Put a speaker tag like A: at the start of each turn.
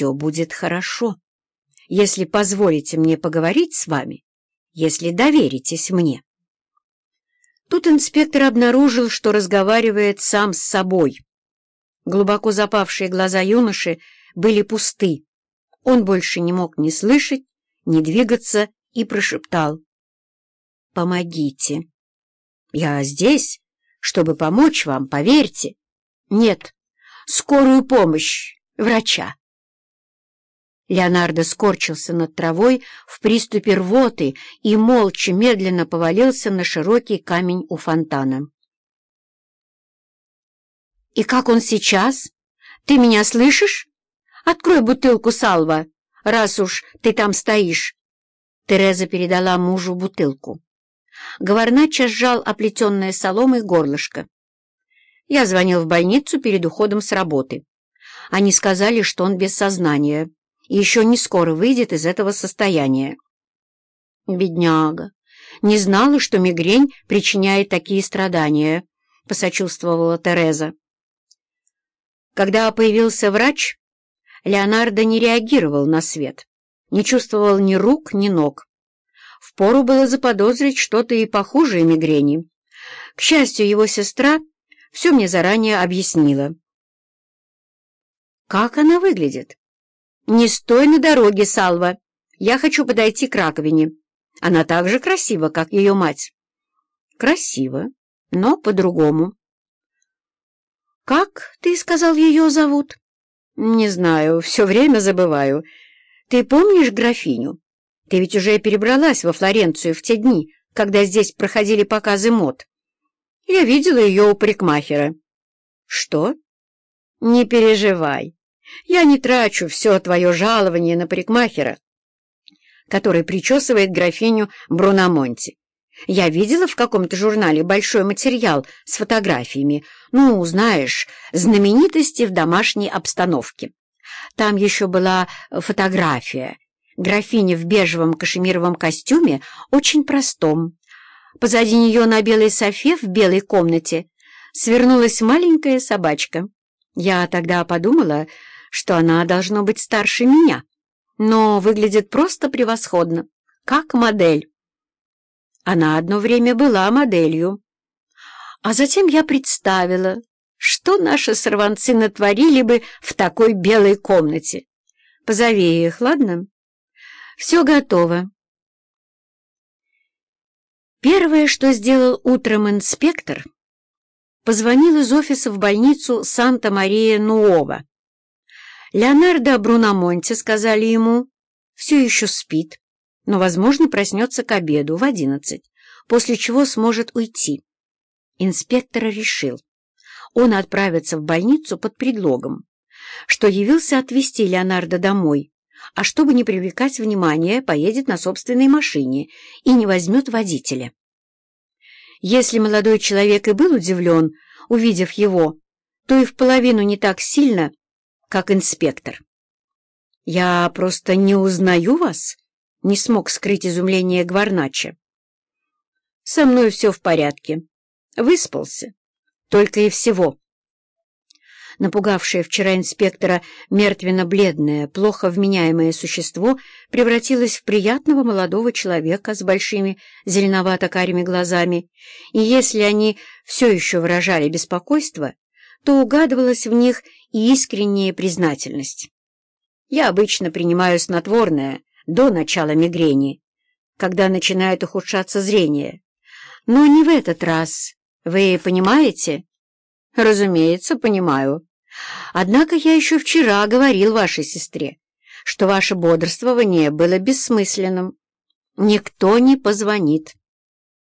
A: все будет хорошо, если позволите мне поговорить с вами, если доверитесь мне». Тут инспектор обнаружил, что разговаривает сам с собой. Глубоко запавшие глаза юноши были пусты. Он больше не мог ни слышать, ни двигаться и прошептал. «Помогите. Я здесь, чтобы помочь вам, поверьте. Нет, скорую помощь, врача». Леонардо скорчился над травой в приступе рвоты и молча медленно повалился на широкий камень у фонтана. «И как он сейчас? Ты меня слышишь? Открой бутылку салва, раз уж ты там стоишь!» Тереза передала мужу бутылку. Говорнача сжал оплетенное соломой горлышко. Я звонил в больницу перед уходом с работы. Они сказали, что он без сознания еще не скоро выйдет из этого состояния. «Бедняга! Не знала, что мигрень причиняет такие страдания», — посочувствовала Тереза. Когда появился врач, Леонардо не реагировал на свет, не чувствовал ни рук, ни ног. Впору было заподозрить что-то и похуже мигрени. К счастью, его сестра все мне заранее объяснила. «Как она выглядит?» «Не стой на дороге, Салва. Я хочу подойти к раковине. Она так же красива, как ее мать». «Красиво, но по-другому». «Как, ты сказал, ее зовут?» «Не знаю, все время забываю. Ты помнишь графиню? Ты ведь уже перебралась во Флоренцию в те дни, когда здесь проходили показы мод. Я видела ее у парикмахера». «Что?» «Не переживай. Я не трачу все твое жалование на парикмахера, который причесывает графиню Бруномонти. Я видела в каком-то журнале большой материал с фотографиями, ну, знаешь, знаменитости в домашней обстановке. Там еще была фотография. Графиня в бежевом кашемировом костюме, очень простом. Позади нее на белой софе в белой комнате свернулась маленькая собачка. Я тогда подумала, что она должно быть старше меня, но выглядит просто превосходно, как модель. Она одно время была моделью. А затем я представила, что наши сорванцы натворили бы в такой белой комнате. Позови их, ладно? Все готово. Первое, что сделал утром инспектор, позвонил из офиса в больницу Санта-Мария-Нуова. Леонардо Бруномонте, сказали ему, все еще спит, но, возможно, проснется к обеду в одиннадцать, после чего сможет уйти. Инспектор решил, он отправится в больницу под предлогом, что явился отвезти Леонардо домой, а чтобы не привлекать внимания, поедет на собственной машине и не возьмет водителя. Если молодой человек и был удивлен, увидев его, то и в половину не так сильно, как инспектор. «Я просто не узнаю вас», — не смог скрыть изумление Гварнача. «Со мной все в порядке. Выспался. Только и всего». Напугавшее вчера инспектора мертвенно-бледное, плохо вменяемое существо превратилось в приятного молодого человека с большими зеленовато-карими глазами, и если они все еще выражали беспокойство, то угадывалась в них и искренняя признательность. Я обычно принимаю снотворное до начала мигрени, когда начинает ухудшаться зрение. Но не в этот раз. Вы понимаете? Разумеется, понимаю. Однако я еще вчера говорил вашей сестре, что ваше бодрствование было бессмысленным. Никто не позвонит.